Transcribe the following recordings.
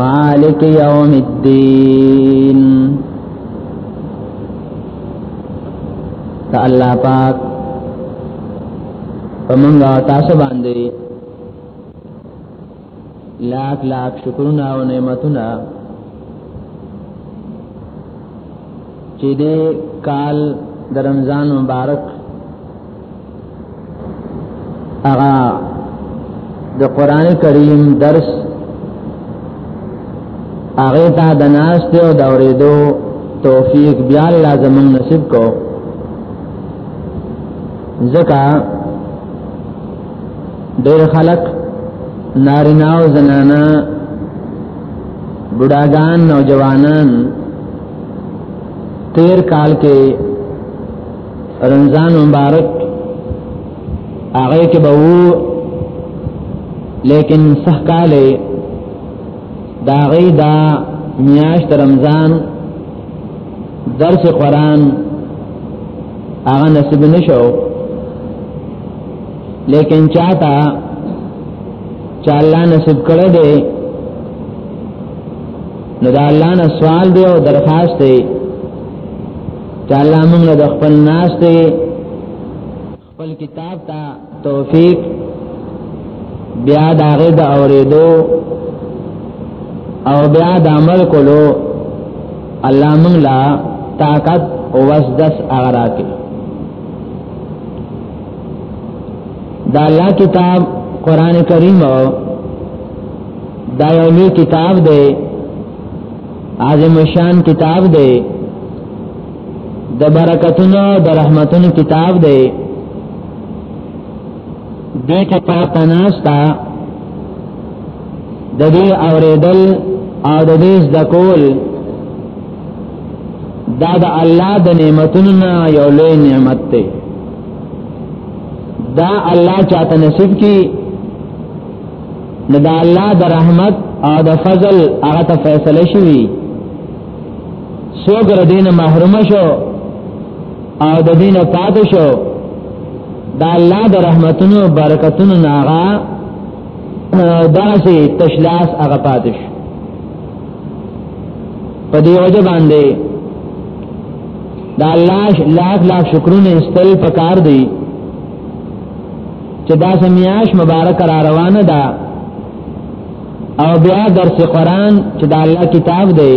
مالک یوم الدین تا الله پاک پمنګا تاسو باندې لاک لاک شکرونه او نعمتونه چې دې کال د رمضان مبارک هغه د قران کریم درس هغه ته د ناشته او د اورېدو توفیق بیا لازم نصیب کو زکا ډېر خلک نارینه او زنانه بډاګان نوجوانان تیر کال کې رمضان مبارک هغه کې به وو لیکن سحکاله دا غي دا میاشت رمضان درس قران هغه نصیب نشو لیکن چاته چا الله نصیب کړی دی نو دا الله نه سوال دی او درخواست دی چې الله موږ له خپل ناس ته خپل کتاب ته توفیق بیا داغه د اوریدو او بیا د عمل کولو الله موږ لا طاقت او وسدس اغراکه دا الله کتاب قران کریم دا یو کتاب دی عظیم شان کتاب دی د برکتونو د رحمتونو کتاب دی دې کې پاتہ ناشتا د دې اوریدل او د دې ذکول دا د الله د نعمتونو نه یو لوی نعمت دی دا الله چاته نصیب کی نو دا الله د رحمت او د فضل هغه ته فیصله شوی څوک ر دین محروم شو او د دین پات شو دا الله د رحمتونو برکتونو ناغا دغسی تشلاس هغه پات شو په دې وجه باندې دا الله لاخ لاخ شکرونه استل پکار دی چې دا سمیاش مبارک را روانه ده او بیا درس قران چې د الله کتاب دی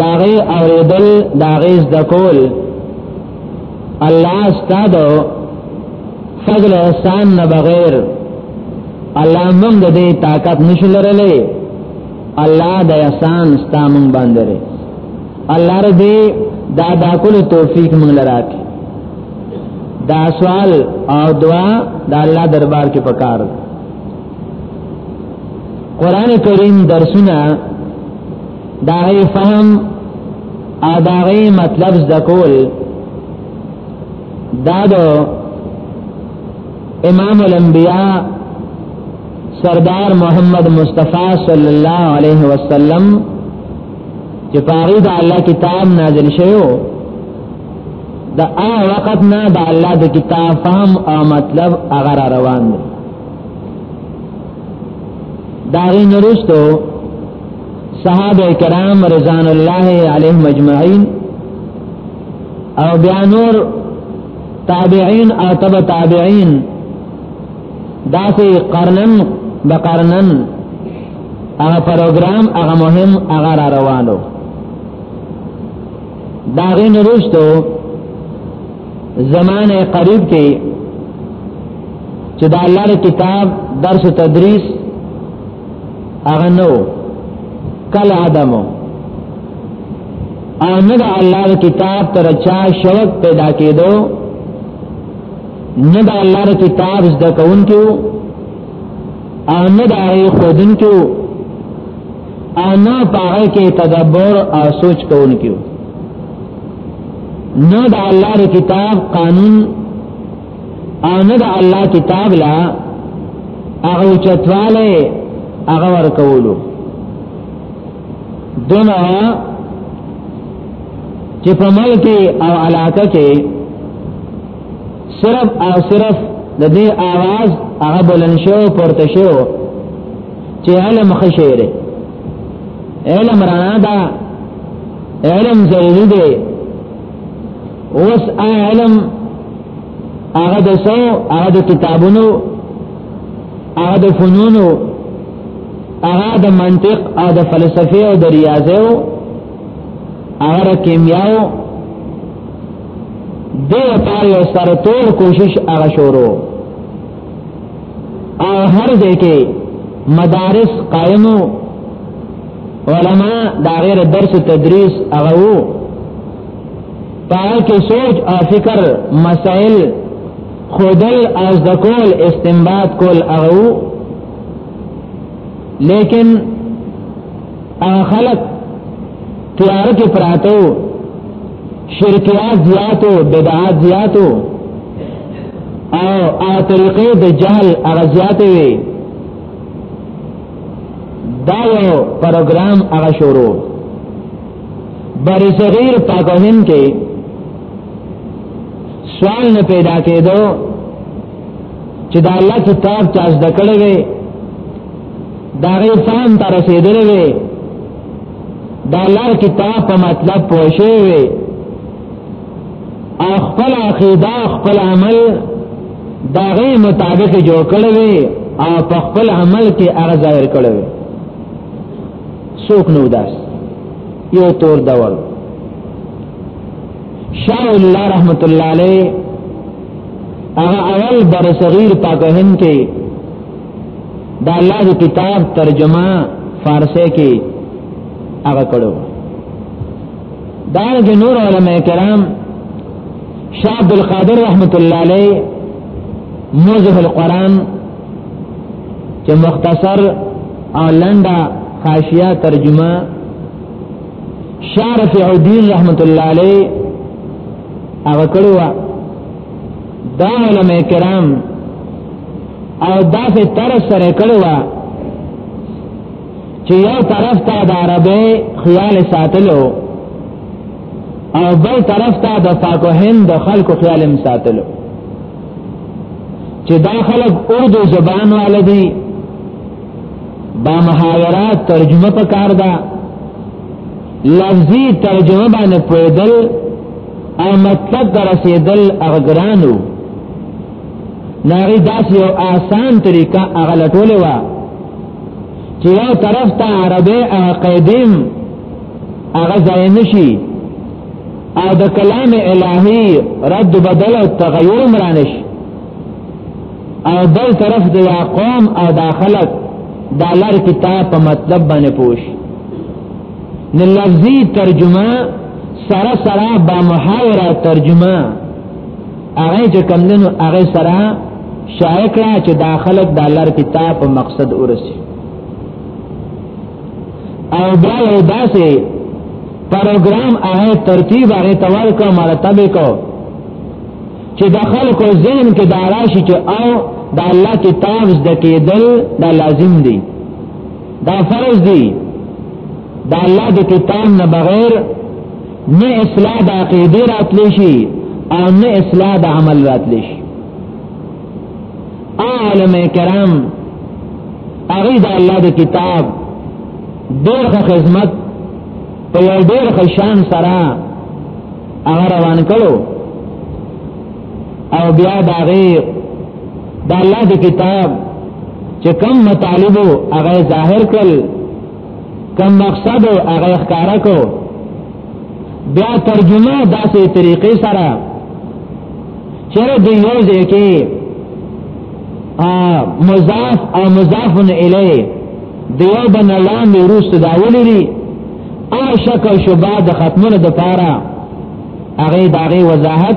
داغه اوریدل داغه ذکول الله استاد فضل احسان نه بغیر الله موږ دې طاقت نشلرلې الله د احسان ستامن باندې الله ر دې دا دا کول توفیق مونږ لراک دا سوال او دعا دا الله دربار کې پکار قران کریم درسونه دا غي فهم او دا غي مطلب زده کول دا دو امام الانبیاء سردار محمد مصطفی صلی الله علیه وسلم چې پاره د الله کتاب نازل شوی دا آ وقت نه د الله د کتاب فهم او مطلب اگر روان دی داغی نرستو صحابه کرام رضان الله علیهم اجمعین او بیا نور تابعین او تبع تابعین داسې قرنن بقرنن هغه پروګرام هغه مهم هغه را روانو دا غي نرشتو زمانه قریب کې چې دا الله کتاب درس تدریس هغه نو کله ادمو او نه د الله کتاب تر چا شوق پیدا کېدو نه د الله کتاب زده کوونکو احمد آئی خودن کیو انا پاگئے کے تدبر او سوچ کون کیو نہ دا اللہ دا کتاب قانون انا دا اللہ کتاب لا اغو چتوالے اغو ورکولو دون آیا چې په ملک او علاقه کې صرف او صرف د دې आवाज هغه بلند شو پورته شو چې علم خشيره علم رانا دا علم ضروري دی اوس علم هغه د سو هغه د کتابونو هغه د فنونو هغه د منطق او د فلسفه او د ریاضه او هغه کیمیاو دې پاره یو سره ټول کوشش هغه شروع او هر ځای کې مدارس قائمو علما دا غیر درس تدریس هغه وو پاره کې سوچ او فکر مسائل خودل از دکول استنباط کول هغه لیکن هغه خلک تیار کې پراته وو شرکیات زیاتو بدعات زیاتو او هغه طریقې د جهل هغه زیاتې وي دا یو پروګرام هغه شروع بر صغیر پاکوهن کې سوال نه پیدا کېدو چې دا الله کتاب چاز دکړې وي دا غي فهم تر رسیدلې وي دا لار کتاب په مطلب پوښي وي خپل عقیده خپل عمل دا غي مطابق جوړ کړی وي او په خپل عمل کې هغه ظاهر کړی وي څوک نو داس یو تور دور شاء الله رحمت الله علیه هغه اول بر صغیر پاکهن کې دا الله دی کتاب ترجمه فارسی کې هغه کړو دا چې نور علما کرام شاه عبد القادر رحمت الله علیه موزه القرآن چې مختصر او لنډه خاشیه ترجمه شارف الدین رحمت الله علیه هغه کړو دا علماء کرام او دا په تر سره کړو چې یو طرف ته د عربه خیال ساتلو او بل طرف ته د پاکو هند د خلکو خیال هم ساتلو چې دا خلک اردو زبان والدي با محاورات ترجمه په کار ده لفظي ترجمه باندې پوهېدل او مطلب درسېدل اغګرانو ناغي داس یو آسان طریقه هغه لټولې و چې یو طرف ته عربه هغه قیدیم هغه ځای نشي او د کلام الهي رد بدل او تغیر مرانش او بل طرف د قوم او دا خلق دا لر کتاب په مطلب باندې پوش نه لفظي ترجمه سره سره با محاوره ترجمه هغه چې کم دنو هغه سره شایع کړه چې داخلك د الله کتاب په مقصد ورسي او بیا یو داسې پروګرام هغه ترتیب هغه توال کو مرتب کو چې د خلکو ذهن کې دا راشي چې او د الله کتاب زده کېدل دا لازم دي دا فرض دي دا الله د کتاب نه بغیر نه اصلاح د عقیده راتلی شي او نه اصلاح د عمل راتلی شي عالم کرام هغه د الله د کتاب ډېر خدمت په یو ډېر خشان سره هغه روان کړو او بیا دا غیر د الله د کتاب چې کم مطالبو هغه ظاهر کړل کوم مقصد هغه ښکارا کو بیا ترجمه داسې طریقې سره چیرې د یو ځای کې مضاف او مضاف الیه دیو بن لاندې وروسته دا ولري او شک او شبهه د ختمونو د پاره هغه دغه وضاحت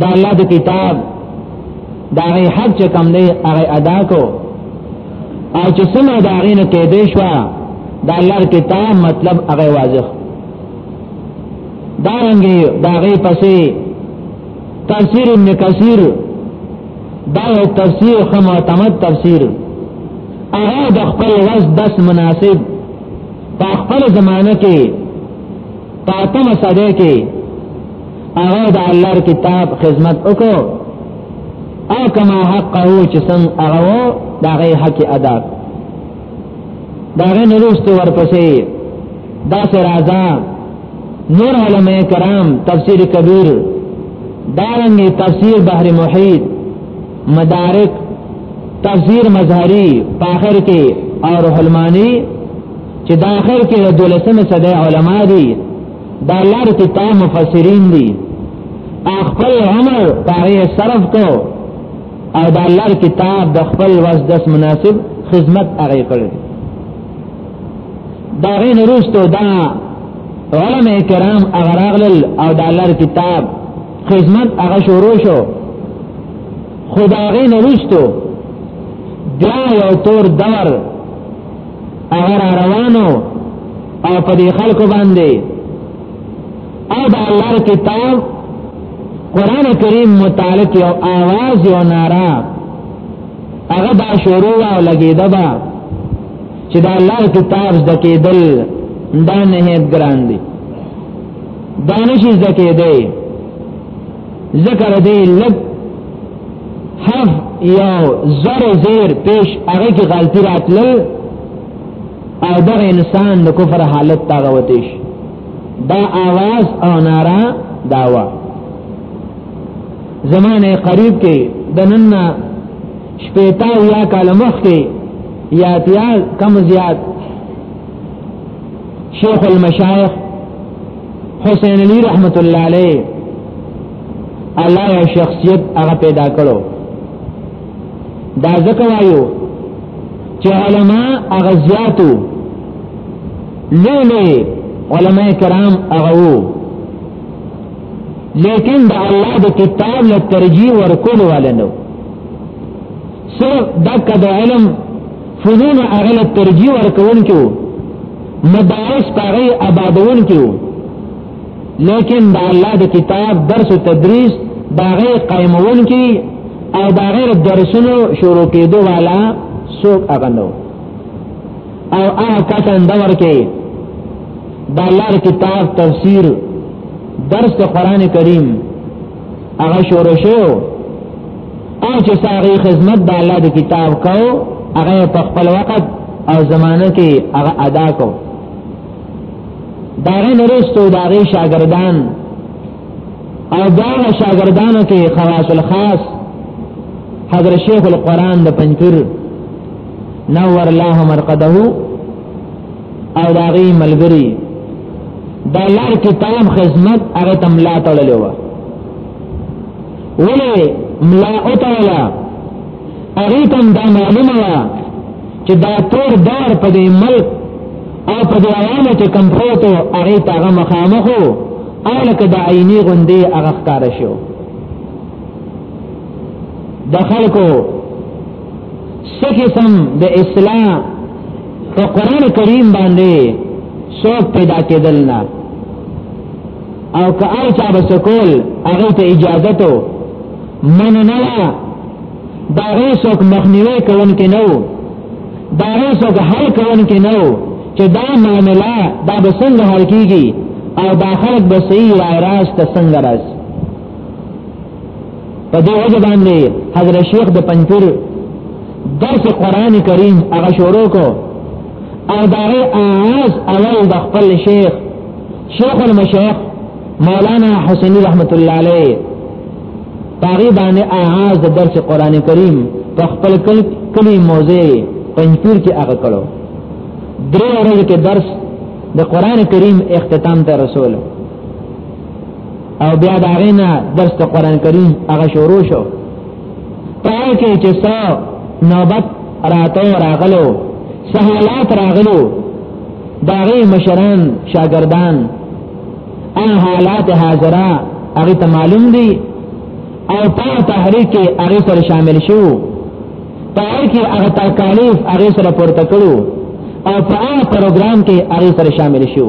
دا الله د کتاب دا غي حق چې کم دی هغه ادا کو او چې څومره دا غي نه کې دی شو دا الله کتاب مطلب هغه واضح دا رنګي دا غي پسې تفسیر ابن کثیر دا یو تفسیر خو معتمد تفسیر هغه د خپل وس دس مناسب په خپل زمانه کې پاتم صدې کې هغه د الله کتاب خدمت وکړو او کما حق او چې څنګه هغه دا غي حق ادا دا غي نورست ورپسې دا سر راځه نور علماء کرام تفسیر کبیر دارنګي تفسیر بحر محیط مدارک تفسیر مظهری پاخر کې اور حلمانی چې دا اخر کې د دولسمې صدې علما دي دا لار کې تا مفسرین دي خپل عمر پاره صرف کو او دا لار کتاب د خپل وس دس مناسب خدمت هغه کړی دا غي نروستو دا علماء کرام هغه راغلل او دا لار کتاب خدمت هغه شروع شو خدای غي نروستو دا یو تور دور هغه روانو او په دې خلکو باندې او د الله کتاب قران کریم متعلق یو आवाज یو نارا هغه دا شروع او لګیدا با چې د الله کتاب د کېدل دا نه هیڅ ګران دي دانش زکه دی ذکر دی لب حرف یو زر زیر پیش هغه کې غلطی راتل او دا انسان د کفر حالت ته غوتیش دا आवाज او نارا داوا زمانه قریب کې د نننا شپېتا یا کال مخ کې یا تیا کم زیات شیخ المشایخ حسین علی رحمت الله علیه الله یې شخصیت هغه پیدا کړو دا ځکه وایو چې علما هغه زیاتو لولې علما کرام هغه وو لیکن دا الله د کتاب له ترجیح ورکول والنو صرف دک د علم فنون هغه له ترجیح ورکوونکو مدارس هغه آبادوونکو لیکن د الله د کتاب درس او تدریس دا غي قائموونکي او دا غیر درسونو شروع کېدو والا څوک هغه نو او هغه کسان دا ورکه د الله کتاب تفسیر درس قرآن کریم هغه شروع شو او چې ساري خدمت د الله د کتاب کو هغه په خپل وخت او زمانه کې هغه ادا کو داغه نرستو داغه شاگردان او داغه شاگردانو کې خواص الخاص حضرت شیخ القرآن د پنځیر نور الله مرقده او داغي ملګری دا لار کې تام خدمت هغه تم لا تړلې و ولې ملا او تعالی هغه تم دا معلومه و چې دا تور دار په دې ملک او په دې عوامو کې کم پروت هغه تاغه مخامخ او لکه د عیني غوندې هغه ښکار شو د خلکو سکه سم د اسلام په قران کریم باندې څوک پیدا کېدل نه او که آی چا بس کول هغه ته اجازه ته من نه دا څوک مخنیوي کوون کې نو دا څوک حل کوون کې نو چې دا معاملې دا به څنګه حل کیږي او دا خلک به صحیح راست څنګه راځي په دې وجه باندې حضرت شیخ د پنځیر درس قران کریم هغه شروع کو او دغه اواز اول د خپل شیخ شیخ المشایخ مولانا حسینی رحمت الله علیه پاغي باندې اواز د درس قران کریم په خپل کل کلی موزه پنځیر کې هغه کړو درې ورځې کې درس د قران کریم اختتام ته رسول او بیا دا غینا درس ته قران کریم هغه شروع شو پای کې چې څو نوبت راته راغلو سهالات راغلو دا غي مشران شاګردان ان حالات حاضرہ هغه ته معلوم دي او په تحریک هغه سره شامل شو پای کې هغه تکالیف هغه سره پورته کړو او په هغه پروګرام کې هغه سره شامل شو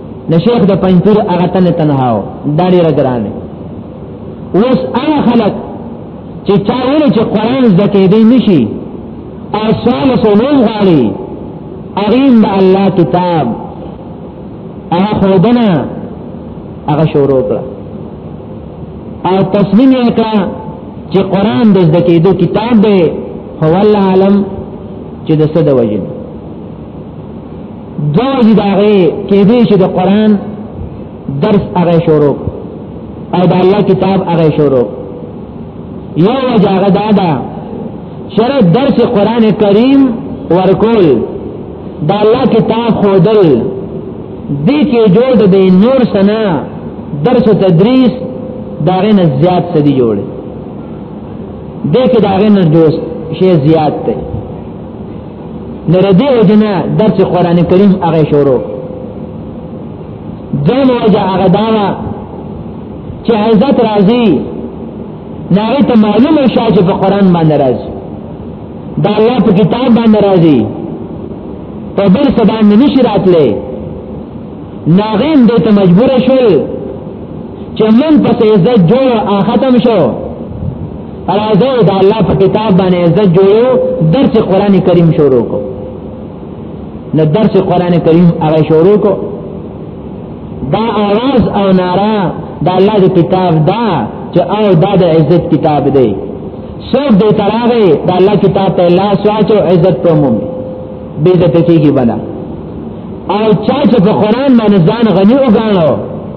د شیخ د پنځیر هغه تن تنهاو دا ډیر ګران اوس هغه خلک چې چا ویل چې قران زکه دی نشي او سوال سولون غالي اغیم د الله کتاب هغه خودنه هغه شروع کړ او تسلیم یې کړ چې قران د زکه دی کتاب دی هو الله عالم چې د څه د وجه دو وجی دا غی کې دې چې د قران درس هغه شروع او د الله کتاب هغه شروع یو وجه هغه دا ده شر درس قران کریم ورکول د الله کتاب خودل دې کې جوړ د نور سنا درس او تدریس داغه نه زیات څه دی جوړ دې کې داغه نه دوست شی زیات دی نردی او جنا درس قران کریم هغه شروع دیم وجه هغه داوا چې عزت راځي ناغی ته معلومه شاه چې په قران باندې راځي دا الله په کتاب باندې راځي په بل څه باندې نشي راتلې ناغین دې ته مجبور شول چې من پس عزت جوړ ختم شو راځو دا الله په کتاب باندې عزت جوړو درس قران کریم شروع کو نو درس قران کریم هغه شروع کو دا आवाज او نارا دا الله د کتاب دا چې او دا د عزت کتاب دی څوک دې تراغه دا الله کتاب ته الله سواچو عزت کوم به عزت کیږي بنا او چا چې په قران باندې ځان غني وګاڼو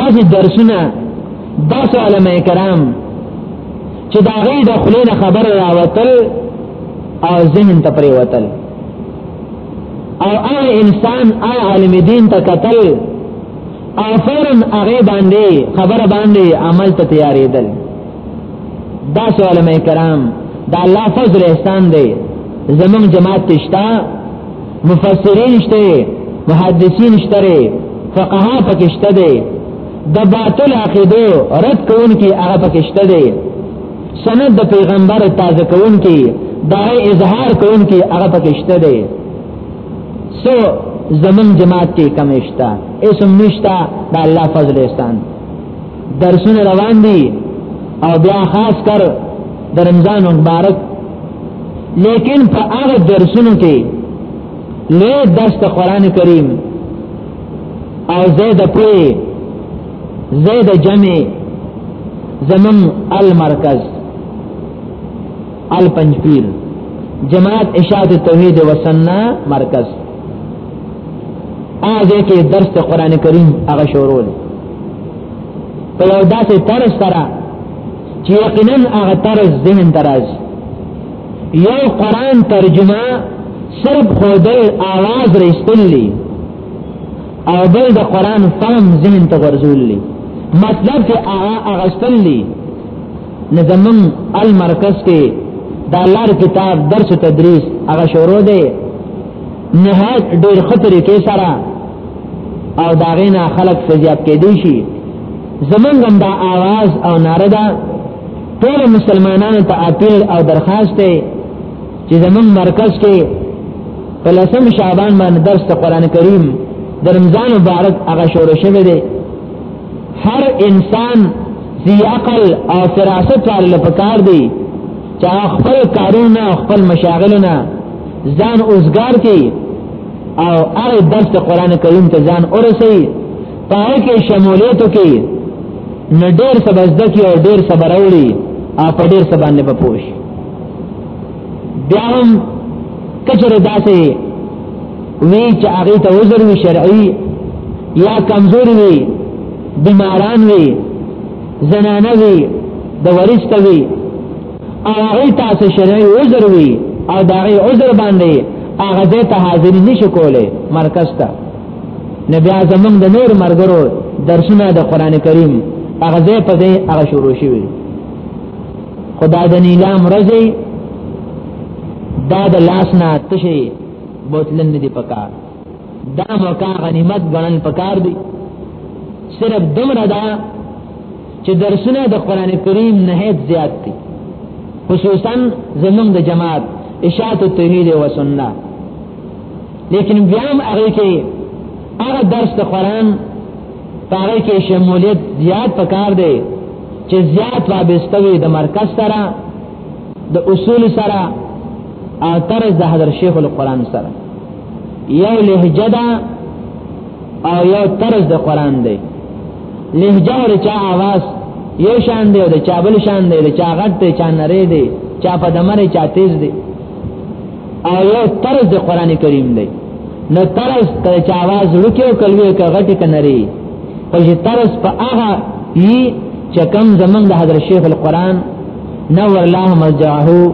داسې درسونه داسې علماء کرام چې دا غي د خلینو خبره راوتل او ذهن ته پرې وتل او هغه انسان هغه عالم دین ته قتل او فورا هغه باندې خبره باندې عمل ته تیارېدل دا علماء کرام دا الله فضل احسان دی زمون جماعت تشتا مفسرین شته محدثین شته فقها پکې شته دي د باطل عقیده رد کوونکي هغه پکې شته دي سند د پیغمبر تازه کوونکي دای اظهار کوونکي هغه پکې شته دي سو زمون جماعت کې کمشتا اسم نشتا د الله فضل احسان درسونه روان دي او بیا خاص کر د رمضان مبارک لیکن په هغه درسونو کې له درس د قران کریم او زید پوی زید جمع زمم المرکز الپنجپیر جماعت اشاعت توحید و سنہ مرکز آزه کې درس ته قران کریم هغه شروع دی په یو داسې طرز سره چې یقینا هغه طرز ذهن دراز یو قران ترجمه صرف خودل آواز رسلی او بل د قران فهم ذهن ته ورزول مطلب چې هغه اغستلی نه زمون المرکز کې دا لار کتاب درس تدریس هغه شروع دی نهایت ډیر خطرې کې سره او دا غینا خلق فزیات کې دی شي زمون هم دا आवाज او ناره ده ټول مسلمانانو ته اپیل او درخواست دی چې زمون مرکز کې په لسم شعبان باندې درس قرآن کریم د رمضان مبارک هغه شروع شوه دی هر انسان ذی عقل او فراست تعالی له پکار دی چې خپل کارونه خپل مشاغلونه ځان اوسګار کی او هغه درس قرآن کریم ته ځان ورسي پای کې شمولیت کی نه ډیر سبزدکی او ډیر صبر اوري او په ډیر سبانه په پوښ بیا هم کچره داسې وی چې هغه ته عذر وی شرعي یا کمزور وی بیماران وی زنانه وی د ورثه وی او هغه تاسو شرعي عذر وی او دا غي عذر باندې هغه دې ته حاضر نشي کوله مرکز ته نبي اعظم د نور مرګرو درسونه د قران کریم هغه دې په دې هغه شروع شوی خدا د نیلام رزي دا د لاس نه تشي بوتلن نه دی پکار دا موقع غنیمت غنل پکار دی صرف دمر دا چې درسونه د قران کریم نه زیات دي خصوصا زمونږ د جماعت اشاعت توحید و سنت لیکن بیا هم هغه کې هغه درس د قران پاره کې شمولیت زیات پکار دی چې زیات وابسته وي د مرکز سره د اصول سره او تر د حضرت شیخ القرآن سره یو لهجه ده او یو طرز د قرآن دی لهجه ور چا आवाज یو شان دی او د چا بل شان دی د چا غټ دی چا نری دی چا په دمر چا تیز دی آیا طرز د قران کریم دی نو طرز ته چې आवाज لوکیو کلوي کا غټي کنري خو چې طرز په هغه یي چې کم زمون د حضرت شیخ القران نور الله مرجعه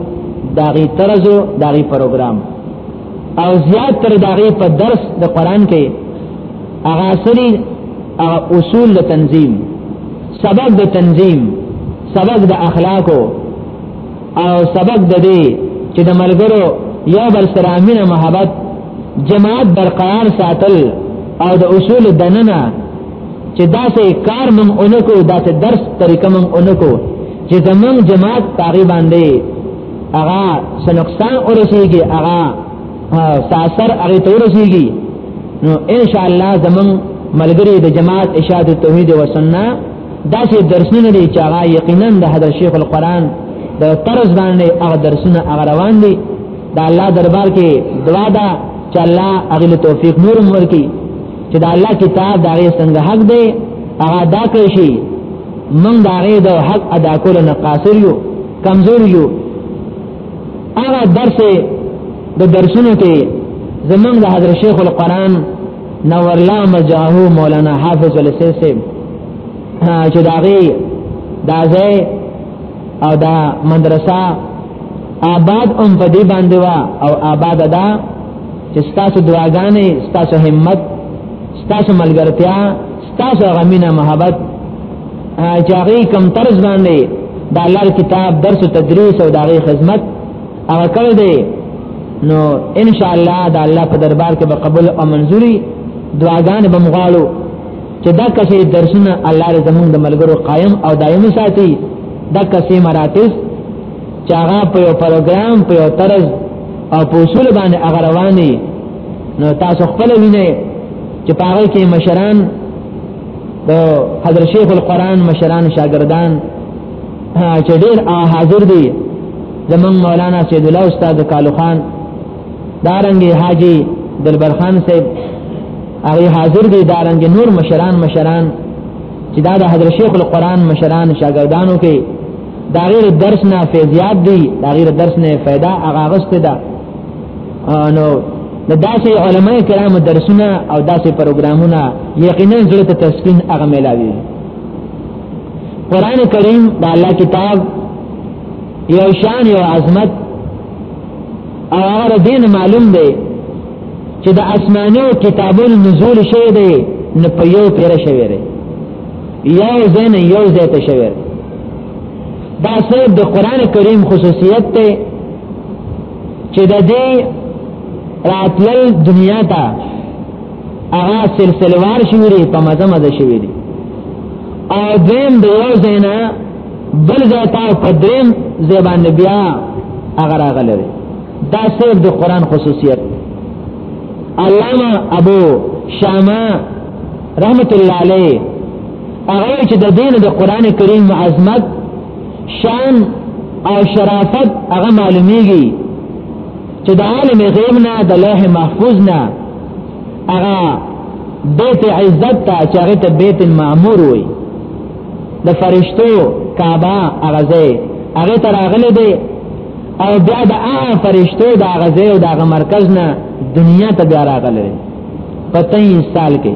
داغي طرز او داغي پروګرام او زیات تر داغي په درس د قران کې هغه سری اصول د تنظیم سبب د تنظیم سبب د اخلاقو او سبب د دې چې د ملګرو یو بل سره امینه محبت جماعت برقرار ساتل او د اصول دننه چې داسې کار مونږ اونکو داسې درس طریقه مونږ اونکو چې زمونږ جماعت پاغي باندې هغه سنقصان ورسیږي هغه ساسر هغه ته ورسیږي نو ان شاء الله زمونږ ملګری د جماعت اشاعت توحید و سنت دا چې درسونه دي چې هغه یقینا د حضرت شیخ القرآن د طرز باندې هغه درسونه هغه روان دي د الله دربار کې دعا ده چې الله هغه له توفیق نور ورکړي چې د الله کتاب دا غي څنګه حق دی هغه دا کوي شي من دا غي د حق ادا کول نه قاصر یو کمزور یو هغه درس د درسونو کې زمونږ د حضرت شیخ القرآن نو الله مجاه مولانا حافظ السیسیم چې داغي دا ځای او دا مدرسه آباد هم په دې باندې وا او آباد دا چې ستاسو دعاګانې ستاسو همت ستاسو ملګرتیا ستاسو غمینه محبت چې هغه کم طرز باندې د الله کتاب درس او تدریس او دغه خدمت هغه کړی دی نو ان شاء الله دا الله په دربار کې به قبول او منزوري دعاګانې به مغالو چې دا کسې درسونه الله دې زمونږ د ملګرو قائم او دائم ساتي دا کسې مراتب چې هغه په یو پروګرام په یو طرز او په اصول باندې هغه رواني نو تاسو خپل وینئ چې پاره کې مشران د حضرت شیخ القرآن مشران شاګردان چې ډېر حاضر دي زمون مولانا سید الله استاد کالو خان دارنګي حاجی دلبر خان صاحب هغه حاضر دي دارنګي نور مشران مشران چې دا د حضرت شیخ القرآن مشران شاګردانو کې دا غیر درس نه فیضیات دي دا غیر درس نه फायदा هغه غسته ده نو د داسې علماء کرام درسونه او داسې پروګرامونه یقینا زړه ته تسکین هغه ملاوي قران کریم د الله کتاب یو شان یو عظمت او هغه دین معلوم دی چې د اسمانو کتابونو نزول شوی دی نه په یو پیر شوی دی یو ځین یو ځای ته شوی دی دا صرف د قران کریم خصوصیت ته چې د دې راتل دنیا ته هغه سلسله وار شوی دی په مزه مزه شوی دی او دیم د یو زینا بل ذاتا په دیم زبان بیا هغه راغلی دی دا صرف د قران خصوصیت علامه ابو شامه رحمت الله علیه هغه چې د دین د قران کریم عظمت شان او شرافت هغه معلومیږي چې د عالم غیب نه د لوح محفوظ نه هغه بیت عزت ته چې هغه ته بیت المعمور وي د فرشتو کعبه هغه ځای هغه ته راغلي دی او بیا د هغه فرشتو د هغه ځای او د هغه مرکز نه دنیا ته بیا راغلي په 23 سال کې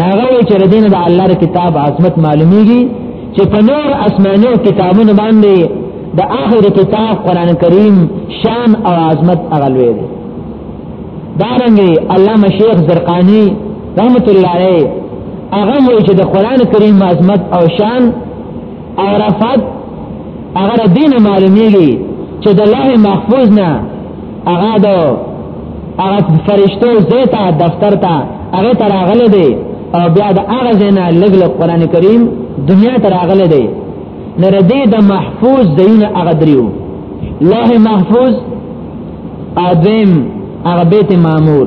ناغه وی چې دین د الله د کتاب عظمت معلومیږي چې په نور اسمانو کتابونو باندې د آخر کتاب قران کریم شان او عظمت اغلوي دي دارنګي علامه شیخ زرقانی رحمت الله علیه هغه وی چې د قران کریم عظمت او شان عرفات هغه دین معلومیږي چې د الله محفوظ نه هغه د هغه فرشتو زیتا دفتر ته هغه تر هغه دی او بیا د هغه زینا لګل قران کریم دنیا تر هغه دی نره دې د محفوظ دین هغه دریو لوح محفوظ ادم هغه بیت معمور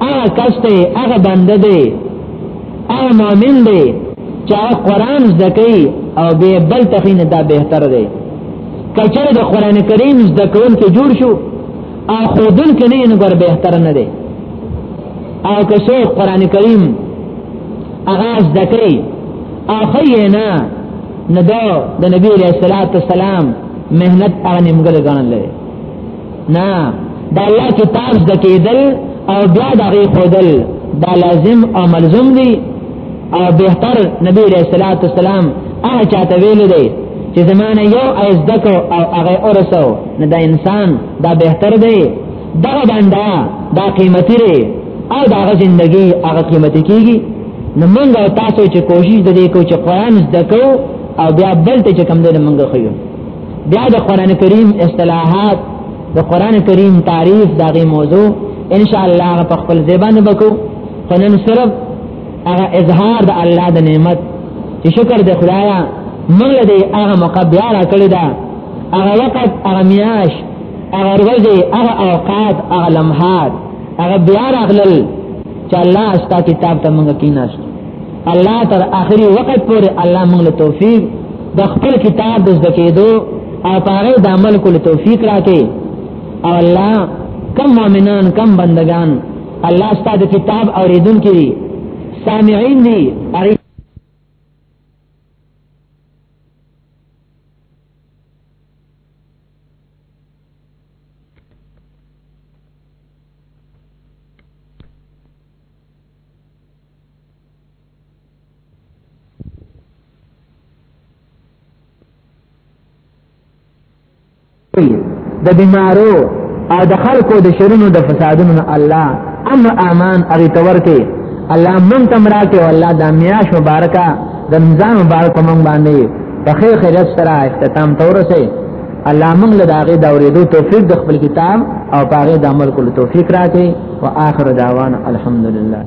هغه کس ته هغه بنده دی هغه مؤمن دی چې هغه قران زده کوي او به بل تخینه دا بهتر دی کچره د قران کریم زده کول ته جوړ شو او خودن کې نه نګور بهتر نه دی او که شیخ قران کریم هغه زده کوي اخی نه نه دا د نبی علیہ الصلوۃ والسلام مهنت هغه نیمګړی ګڼل لري نه دا الله کتاب د کېدل او بیا د غي خودل دا لازم او ملزم دی او بهتر نبی علیہ الصلوۃ والسلام هغه چاته ویل دی چې زمانه یو ایز دکو او هغه اورسو نه دا انسان دا بهتر دی دا بندا دا قیمتي دی او دا غ زندگی هغه قیمتي کیږي نو موږ تاسو چې کوشش د دې کو چې قران زده کو او بیا بل ته چې کم دې موږ خو بیا د قران کریم اصطلاحات د قران کریم تعریف دغه موضوع ان شاء الله په خپل زبان وکړو فنن صرف هغه اظهار د الله د نعمت چې شکر د خدایا موږ له دې هغه مقبیا را کړی دا هغه وخت هغه میاش هغه ورځې هغه اوقات هغه لمحات هغه بیا راغلل چې الله استا کتاب ته موږ کیناست الله تر اخري وخت پورې الله موږ له توفیق د خپل کتاب د زده کېدو او پاره د عمل کول توفیق راکړي او الله کم مؤمنان کم بندگان الله ستاسو کتاب اوریدونکي دي سامعين دي د بیمارو او د خلکو د شرونو د فسادونو نه الله ام امان اغي تور کې الله مون تمرا کې والله د میاش مبارکا د رمضان مبارک مونږ باندې په خیر خیر سره اختتام تور سي الله مونږ له داغه دورې دو توفیق د خپل کتاب او پاغه د عمل کولو توفیق راکړي واخر دعوانا الحمدلله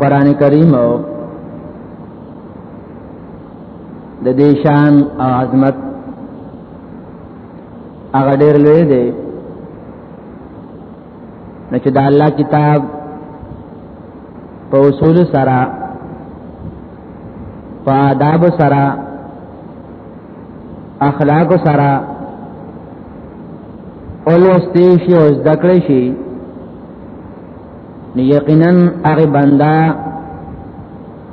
قران کریم او د دې شان او عظمت هغه ډېر لوی دی نو چې د الله کتاب په اصول سره په آداب سره اخلاق سره اولوستې شي او ذکر شي یقینا هغه بندا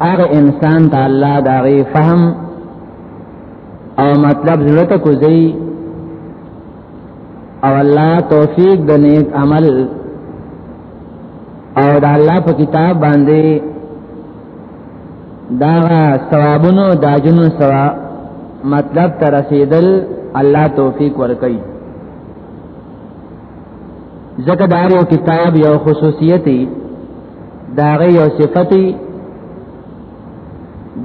هغه انسان ته الله دا غي فهم او مطلب زړه ته کوزي او الله توفیق د نیک عمل او د الله په کتاب باندې دا ثوابونو داجونو سوا مطلب ته رسیدل الله توفیق ورکړي ځکه دا یو کتاب یو خصوصیت دی دا غي یو صفت دی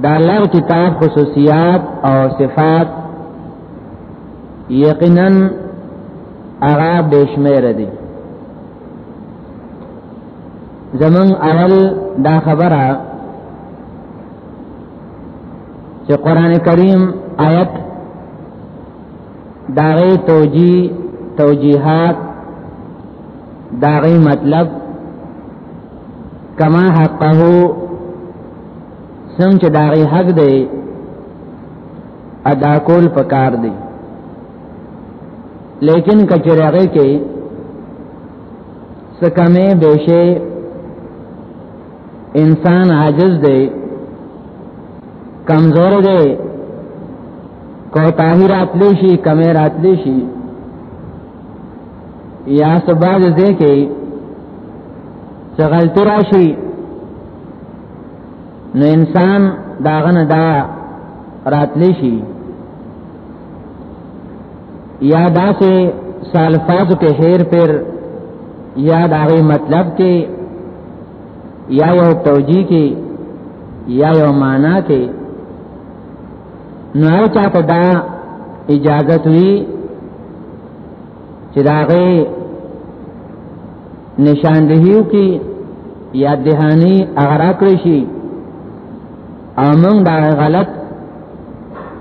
دا لغ کتاب خصوصیات او صفات یقینا هغه بشمیر دی زمون اول دا خبره چې قران کریم آیت داغه توجی توجیهات داغه مطلب کما حقه سم چې داغه حق دی ادا کول پکار دی لیکن کچرغه کې سکمه بشه انسان عاجز دی کمزور دی کوتاهی راتلی شي کمی راتلی شي یا سباز دې کې څه غلطی راشي نو انسان داغه نه دا راتلی شي یا داسې سالفاظ کې هیر پر یا داغه مطلب کې یا یو توجیه کې یا یو معنا کې نو هر چاته دا اجازه وی چې دا غي نشاندهیو کې یا دهانی اغرا کړی شي او موږ دا غلط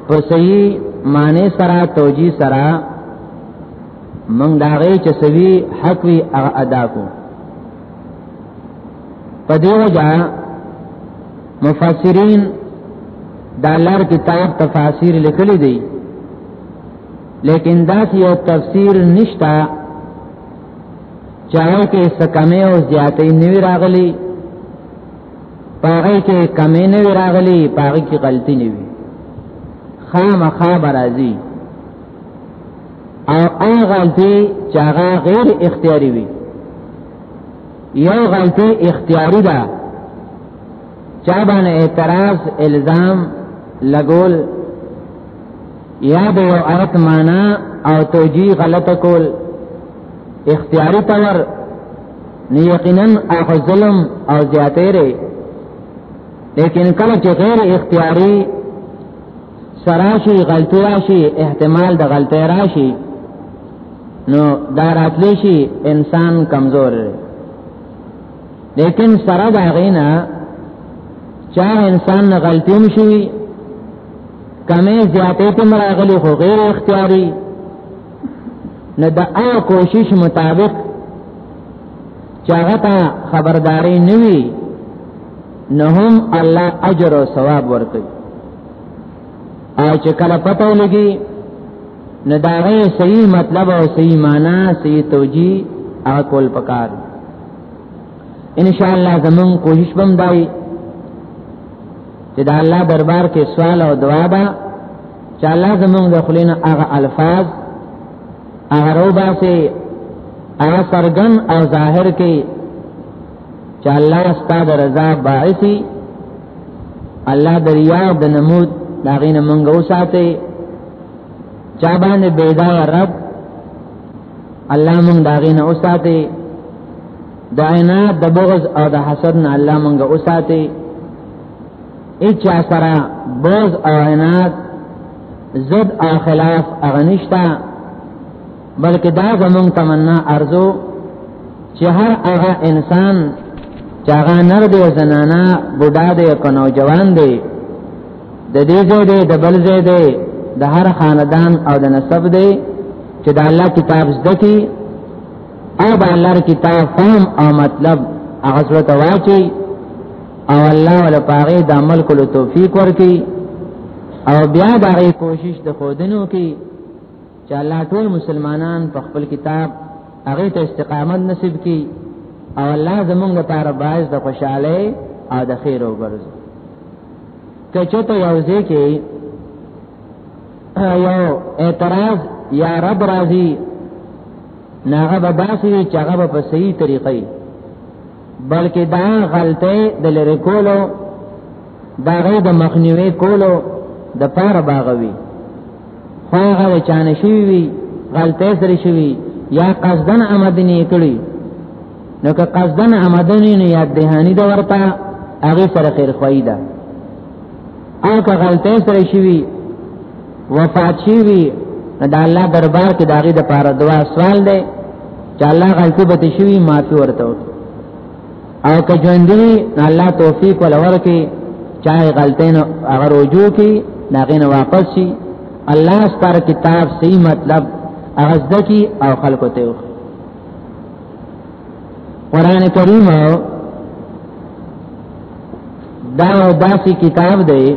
په صحیح معنی سره توجیه سره موږ دا غي چې سوي حق وی ادا کو په دیو جا مفسرین دا لار کتاب تفاسیر لیکلی دی لیکن دا یو تفسیر نشتا چاہے کې سکمه او زیاتې نیو راغلی پاغی کې کمی نیو راغلی پاغی کې غلطی نیو خامخا برازی او هغه غلطی چې هغه غیر اختیاري وي یو غلطی اختیاري ده چا باندې اعتراض الزام لګول یا د یو آیت معنا او توجیه غلط کول اختیاري تور نه یقینا هغه ظلم او زیاتې لري لیکن کله چې غیر اختیاري سراشی غلطی راشی احتمال د غلطی راشی نو دا راتلی شي انسان کمزور دی لیکن سره دا غینا چا انسان نه غلطی هم شوی کمې زیاتې ته مراغلی خو غیر اختیاري نه د او کوشش مطابق چاغه ته خبرداري نوي نه هم الله اجر او ثواب ورکړي او چې کله پته لګي نه دا غي صحیح مطلب او صحیح معنا صحیح توجیه هغه کول پکار ان شاء الله زمون کوشش بم دای چې دا الله دربار کې سوال او دعا با چې الله زمون د خلینو هغه الفاظ هغه روبا سي هغه سرګن او ظاهر کې چې الله ستاسو رضا باعثي الله دریا د نمود داغینه منګو ساتي چا باندې بيدا رب الله مونږ داغې نه اوساته د عینا د بغض او د حسد نه الله مونږ اوساته اچا سره بغض او عناد زد او خلاف اغنشتا بلکې دا زمونږ تمنا ارزو چې هر هغه انسان چې هغه نر دی زنانا بوډا دی کنو جوان دی د دې ځای دی د بل ځای دی د هر خاندان او د نسب دی چې د الله کتاب زده کی او د الله کتاب فهم او مطلب هغه سره تواچی او الله ول پاره د عمل کولو توفیق ورکي او بیا د کوشش د خودنو کې چې الله ټول مسلمانان په خپل کتاب هغه ته استقامت نصیب کړي او الله زمونږ لپاره باعث د خوشاله او د خیر وګرځي کچته یو ځکه یو اعتراض یا رب راضی ناغه به داسې چې هغه په صحیح طریقې بلکې دا غلطه د لری کولو دا غي د مخنیوي کولو د پار باغوي خو هغه چانه شي وي غلطه سره شي وي یا قصدن آمدنی کړی نو که قصدن آمدنی نه یاد دهانی دا ورته هغه سره خیر خوای ده او که غلطه سره شي وي وفات شي وي دا الله دربار کې داغي د پاره دعا سوال دی چې الله غلطي به شي معافي ورته او که ژوندۍ الله توفیق ولور کې چا غلطي نه هغه رجوع کې داغي نه واپس شي الله ستاره کتاب صحیح مطلب اغاز دکی او خلکو ته وخ قران کریم دا داسې کتاب دی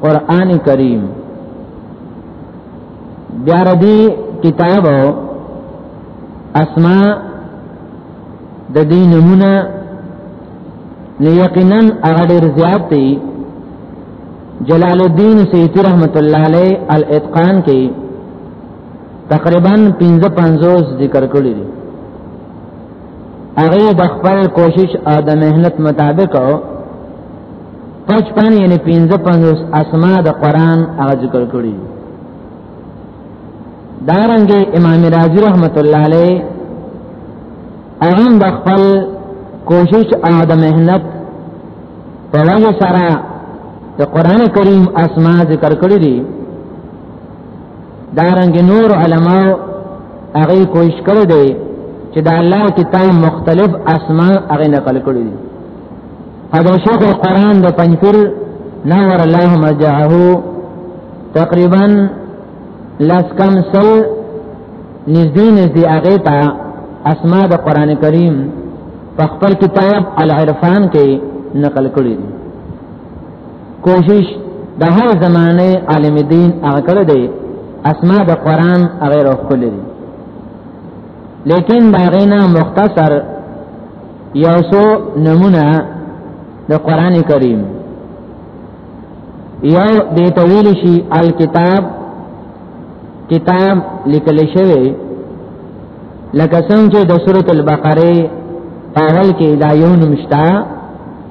قران کریم بیا ردی کتاب اسماء د دې نمونه نو یقینا هغه ډیر زیات دی جلال الدین سیتی رحمت الله علیه الاتقان کې تقریبا 55 ذکر کړی دی هغه د خپل کوشش او د مهنت مطابق او پچ پانی یعنی پینزه پنزوس اسما د قرآن هغه ذکر کړی دارنګ امام رازی رحمت الله علیه هغه د خپل کوشش او د مهنت په وجه سره د قران کریم اسما ذکر کړی دی دا رنګ نور علما هغه کوشش کړی دی چې د الله کتاب مختلف اسماء هغه نقل کړی دي هغه شیخ القرآن د پنځیر نور الله مرجعه تقریبا لاس کم سل نزدې نزدې هغه ته اسماء د قران کریم په خپل کتاب العرفان کې نقل کړی دي کوشش د هر زمانه عالم دین هغه کړی دی اسماء د قران هغه راخول دي لیکن دا غینا مختصر یو سو نمونه د قران کریم یو د تویل شي الکتاب کتاب لیکل شوی لکه څنګه چې د سورۃ البقره اول کې دا یو نمشتا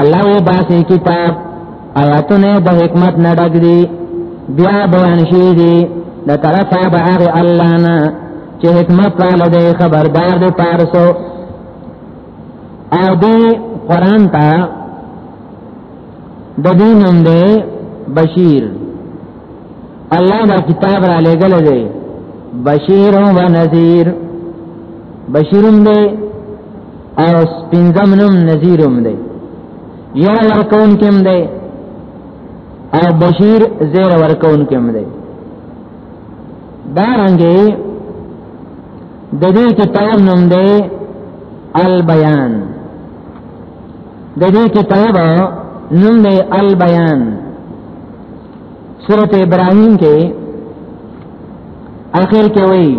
الله وی باسي کتاب آیاتونه د حکمت نه ډګ دي بیا بیان شي دي د طرفه به هغه الله نه چې حکمت والا دی خبردار دی پارسو او دی قرآن تا د دې نوم دی بشیر الله دا کتاب را لګل دی بشیر و نذیر بشیرون دی او سپینځم نوم نذیرم دی یا ورکون کم دی او بشیر زیر ورکون کم دی دارنګي د دې کتاب نوم دی البیان د دې کتاب نوم دی البیان سورته ابراهیم کې اخر کې وایي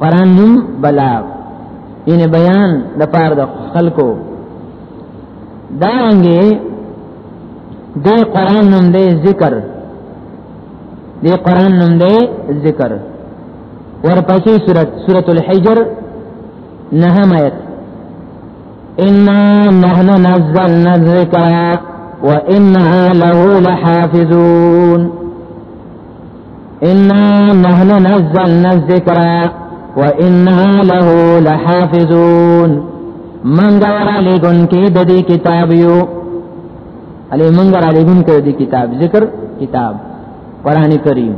قران نوم بلاغ ان بیان د پار د خلکو دا انګه د قران نوم دی ذکر د قران نوم دی ذکر ورپسې سورۃ سورۃ الحجر نه مایت انا نحن نزلنا الذکر وانا له لحافظون انا نحن نزلنا الذکر و انا له لحافظون من غره لګون کې د دې کتاب یو علی من غره لګون کې د دې کتاب ذکر کتاب قران کریم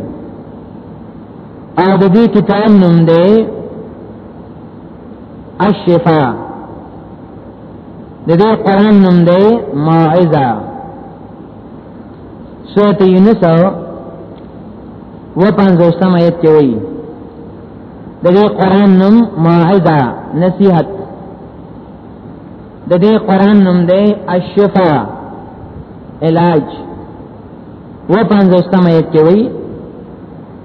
او د دې کتاب نوم دی الشفاء د دې قران نوم دی موعظه سورت یونس و پانزوشتم آیت کې وایي د دې قران نوم موعظه نصيحت د دې قران نوم دی الشفا علاج و پانزوشتم آیت کې وایي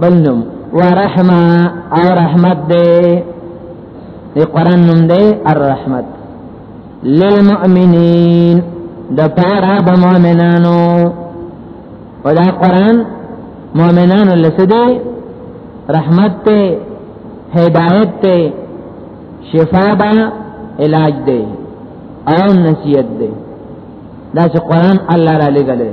بل نوم ورحمه او رحمت دې دې قران نوم دې الرحمت للمؤمنین د پاره د مؤمنانو او دا قران مؤمنانو لسدي رحمت ته هدایت ته شفا با علاج دی او نصیحت دی دا چې قران الله را لګلې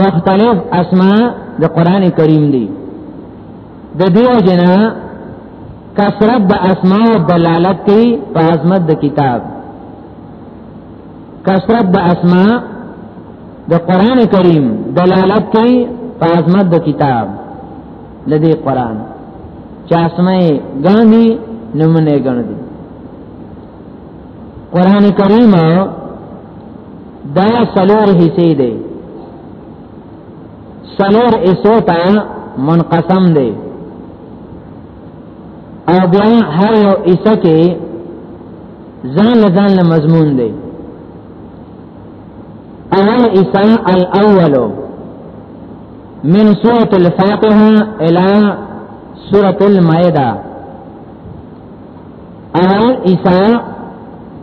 مختلف اسماء د قران کریم دی د دیو جنا کثرت د اسماء دلالت کوي په عظمت د کتاب کثرت د اسماء د قران کریم دلالت کوي په عظمت د کتاب د دې قران چې اسماء غاندي نمونه غاندي قران کریم دا سلور حصے دے سلور حصو تا منقسم دے او بیا هر یو حصہ کې ځان له ځان له مضمون دی اول حصہ الاول من سورة الفاتحه الى سورة المائده اول حصہ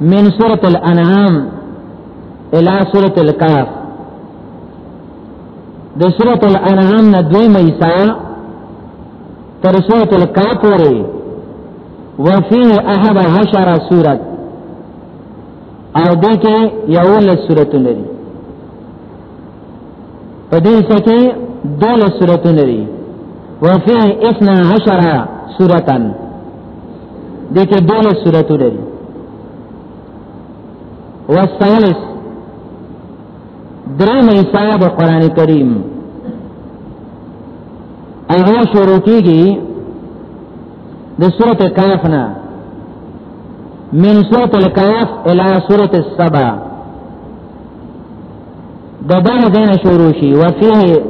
من سورة الانعام الى سورة الكاف د سورة الانعام نه دوی مېسا تر سورة الكاف پورې وفيه احد عشر سورة او دې کې یو لس سورته لري په دې سکه دول سورته لري وفي 12 سورتن دته دول سورته لري والثالث درم ایسا د قران کریم هغه شروع کیږي د سورته کاف نه من سورته الکاف الى سورته السبا د دغه ځای نه شروع شي وفيه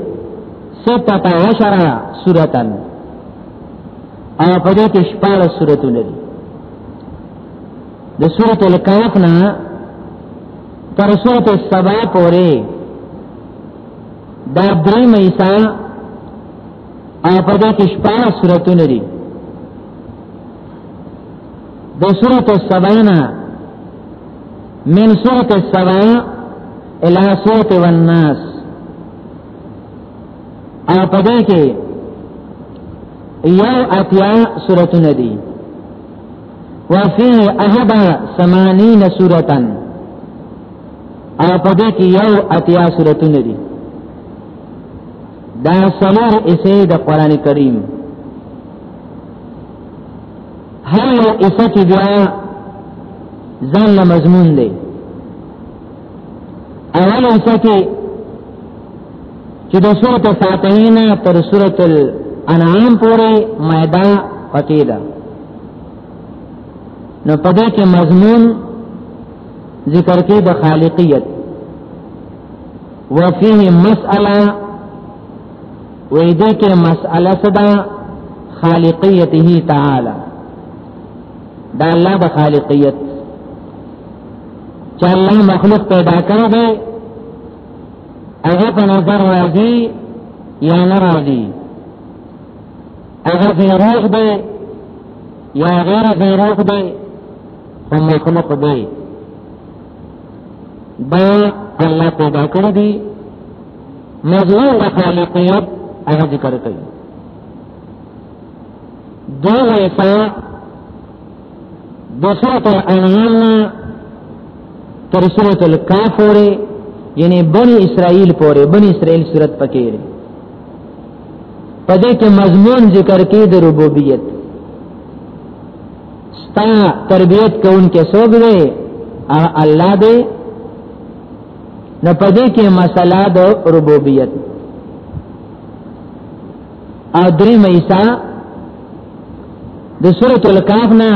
ستة عشر سورة او په دې کې شپږ سورتونه دي د سورۃ الکهف نه تر سورۃ السبا پورې دا درې مېسا او په دې کې شپږ سورتونه دي د سورۃ السبا نه من صوت السماء الى صوت والناس او په دې کې یو اتیا سورتونه دي وفي احدا ثمانین سورتن او په دې کې یو اتیا سورتونه دي دا سمور اسه د قران کریم هر یو ایسه کې بیا ځان له مضمون دی اول ایسه کې چې د سورته فاتحه نه تر سورته الانعام پورې مېدا پکې ده نو په دې کې مضمون ذکر کې د خالقیت وفيه مسأله وې دې کې مسأله صدا خالقیته تعالی دا الله د خالقیت چې الله مخلوق پیدا کړی دی هغه په نظر راځي یا نه راځي هغه په روح دی یا غیر په روح دی خو مخلوق دی دا الله پیدا کړی دی مضمون د خالقیت هغه ذکر کوي دو ویسا د سورت الانعام نه تر سورت الکاف پورې یعنی بنی اسرائیل پورې بنی اسرائیل سورت پکې لري په دې کې مضمون ذکر کې د ربوبیت ستا تربیت کوونکې څوک دی الله دی نه پدې کې مسله د ربوبیت او درې مېسا د سورۃ الکهف نه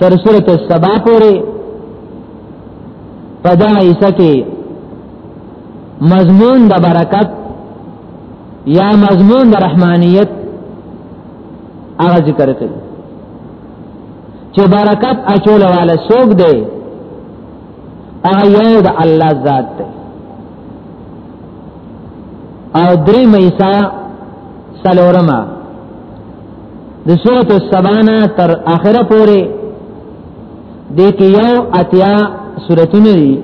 تر سورۃ السبا پورې پدا ایسا کې مضمون د برکت یا مضمون د رحمانیت هغه ذکر کړي چې برکت اچول والا سوق دی هغه یو د الله ذات دی او درې مېسا سلورما د سورۃ السبانا تر اخره پورې د کې یو اتیا سورتونه دي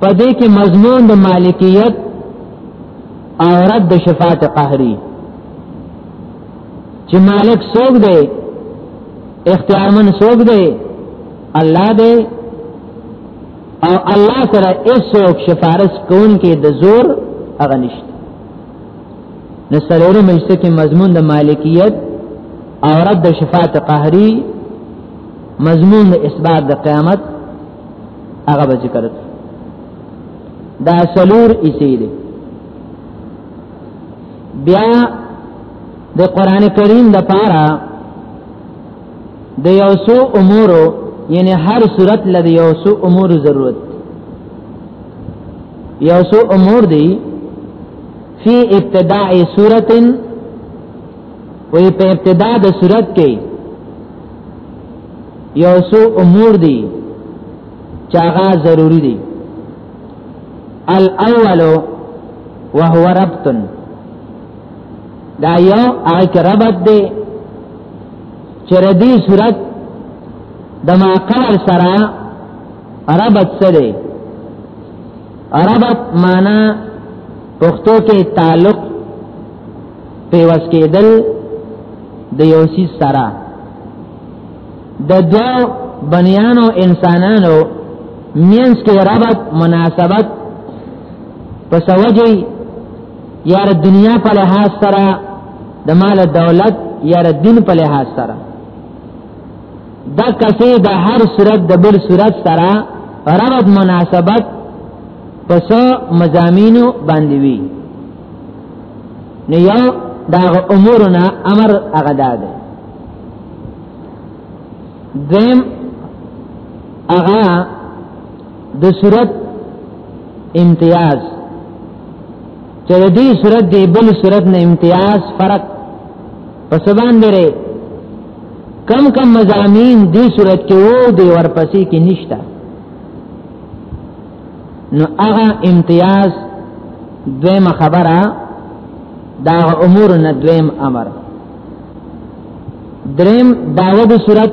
په دې کې مضمون د مالکیت او رد شفاعت قهری چې مالک څوک دی اختیارمن څوک دی الله دی او الله سره ایسوک شفارس کون کې د زور هغه نشته نو سرور مجلسه کې مضمون د مالکیت او رد د شفاعت قهری مضمون د اثبات د قیامت هغه به ذکر دا سلور ایسی دی بیا د قران کریم د پاره د یو سو امور یعنی هر صورت لدی یو سو امور ضرورت یو سو امور دی فی ابتداء صورت وی په ابتداء د صورت کې یو سو امور دی چاغه ضروری دی الاول وهو ربط دا یو هغه کې ربط دی چې ردی صورت د ما قبر سره ربط سره ربط معنا پښتو کې تعلق پیوس کېدل د یو سی سره د دوه بنیانو انسانانو مینس کې ربط مناسبت پس وجه یار دنیا په لحاظ سره د مال دولت یار دین په لحاظ سره دا کسې د هر صورت د بل صورت سره ربط مناسبت پس مزامینو باندې وی نو یو دا امورنا امر هغه ده دیم هغه د صورت امتیاز چې د دې صورت دی بل صورت نه امتیاز فرق په سبان دی کم کم مزامین دې صورت کې وو دی ورپسې کې نشتا نو هغه امتیاز دویم خبره دا امور نه دویم امر دریم داوود صورت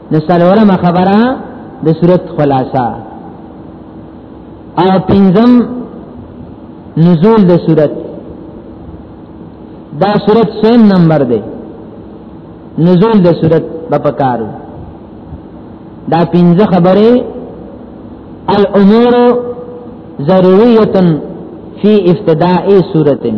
نو څلورمه خبره د صورت خلاصه او پنځم نزول د صورت دا صورت سیم نمبر دی نزول د صورت په پکارو دا پنځه خبره الامور ضروریه فی افتداء صورتن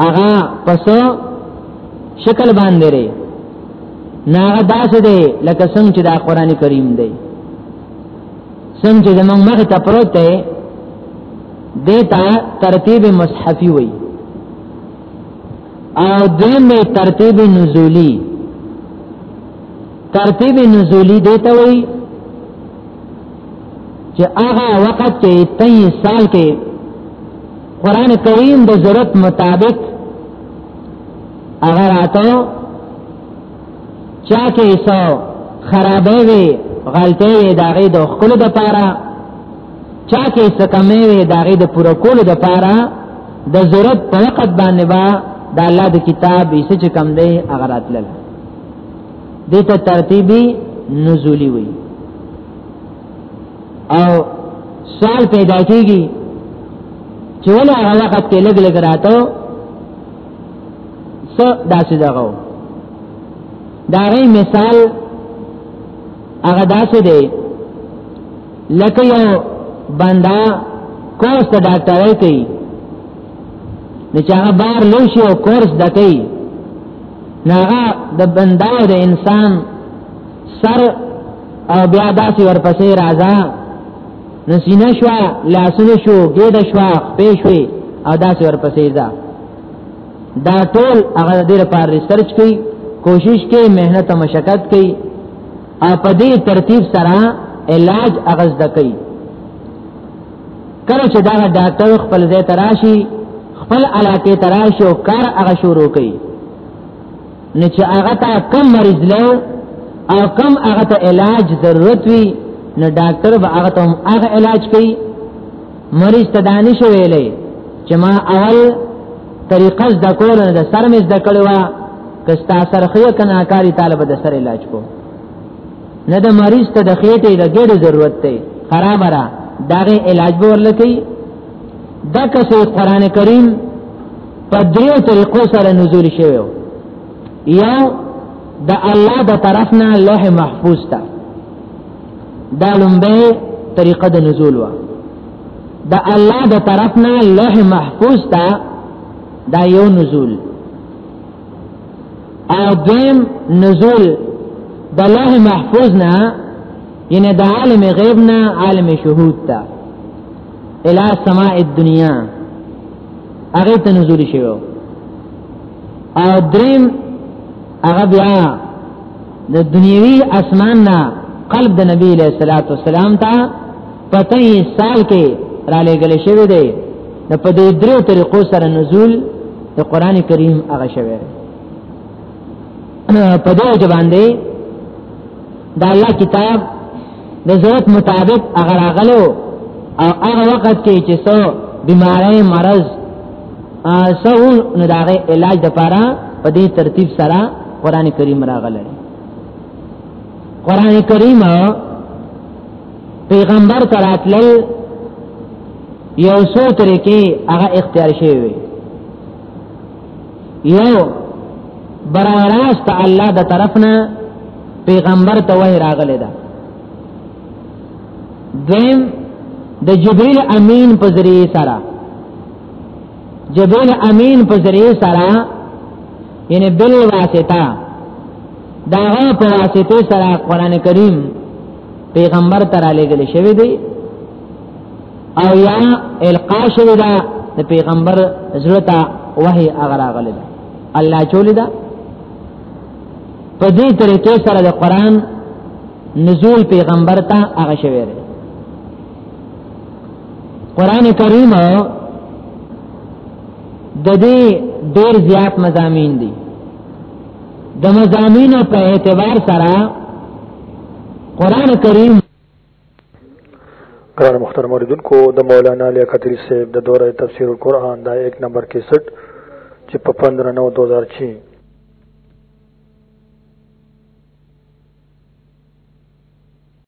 هغه پس شکل باندې لري نه هغه داسې دی لکه څنګه چې دا قران کریم دی څنګه چې زمونږ مخ ته پروت دی دیتا ترتیب مصحفی وی او دیم ترتیب نزولی ترتیب نزولی دیتا وی چې هغه وخت کې 23 سال کې قران کریم د ضرورت مطابق هغه راته چا کې سو خرابې وي غلطې وي داغه د خپل د پاره چا کې څه کمې وي داغه د پوره کولو د پاره د ضرورت په وخت باندې با د الله د کتاب یې څه کم دی هغه راتلل دته ترتیبی نزولی وی او سوال پیدا کیږي چې ولې هغه وخت کې لګ لګ راتو څه داسې دغه دا غي مثال هغه داسې دی لکه یو بندا کورس ته ډاکټرای کوي نو چې هغه بار لوشي او کورس دکې ناغه د بندا او د انسان سر او بیا داسې ورپسې راځه نسینه شو لاسونه شو ګېډ شو خپې شوې او داسې ورپسې ځه دا ټول هغه د دې لپاره ریسرچ کوي کوشش کوي مهنت او مشقت کوي او په دې ترتیب سره علاج اغز د کوي کله چې دا ډاکټر خپل ځای تراشي خپل علاقه تراشي او کار هغه شروع کوي نو چې هغه ته کم مریض له او کم هغه ته علاج ضرورت وي نو ډاکټر به هغه ته هغه علاج کوي مریض ته دانش ویلې چې ما اول طریقه زده کول نه د سر مې زده کړو وا کستا سر خو کنا کاری طالب د سر علاج کو نه د مریض ته د خېټې د ګډې ضرورت دی خراب را دغه علاج به ورلکې دغه قرآن کریم په دریو طریقو سره نزول شوی یو د الله د طرف نه لوح محفوظ ته دا لومبه طریقه د نزول و د الله د طرف نه لوح محفوظ ته دا یو نزول او دویم نزول د لوح محفوظ نه یعنی د عالم غیب نه عالم شهود ته الى سماء الدنیا هغه ته نزول شوی او دریم هغه بیا د دنیوي اسمان نه قلب د نبی له صلوات و سلام ته پته یې سال کې را لګل شوی دی د په دې درو طریقو سره نزول د قران کریم هغه شوی په دې باندې دا الله کتاب د ضرورت مطابق هغه راغلو او هغه وخت کې چې څو بیماری مرض سو نو داغه علاج د پاره په دې ترتیب سره قران کریم راغلی قران کریم پیغمبر تراتل یو څو طریقې هغه اختیار شوی یو برای راست الله د طرفنا پیغمبر ته وای راغلی دا دویم د جبرئیل امین په ذریعہ سره جبرئیل امین په ذریعہ سره یعنی بل واسطه دا په واسطه سره قران کریم پیغمبر تر علی گلی شوی دی او یا القا شوی دا د پیغمبر زړه ته وحی هغه راغلی دا الله چولی دا په دې طریقې سره د قران نزول پیغمبر ته هغه شوی دی قران کریم د دې ډیر زیات مزامین دي د مزامینو په اعتبار سره قران کریم قرآن مخترم عردن کو دا مولانا لیا قدری صاحب دا دورہ تفسیر القرآن دا ایک نمبر کے سٹ چپ پندرہ نو دوزار چین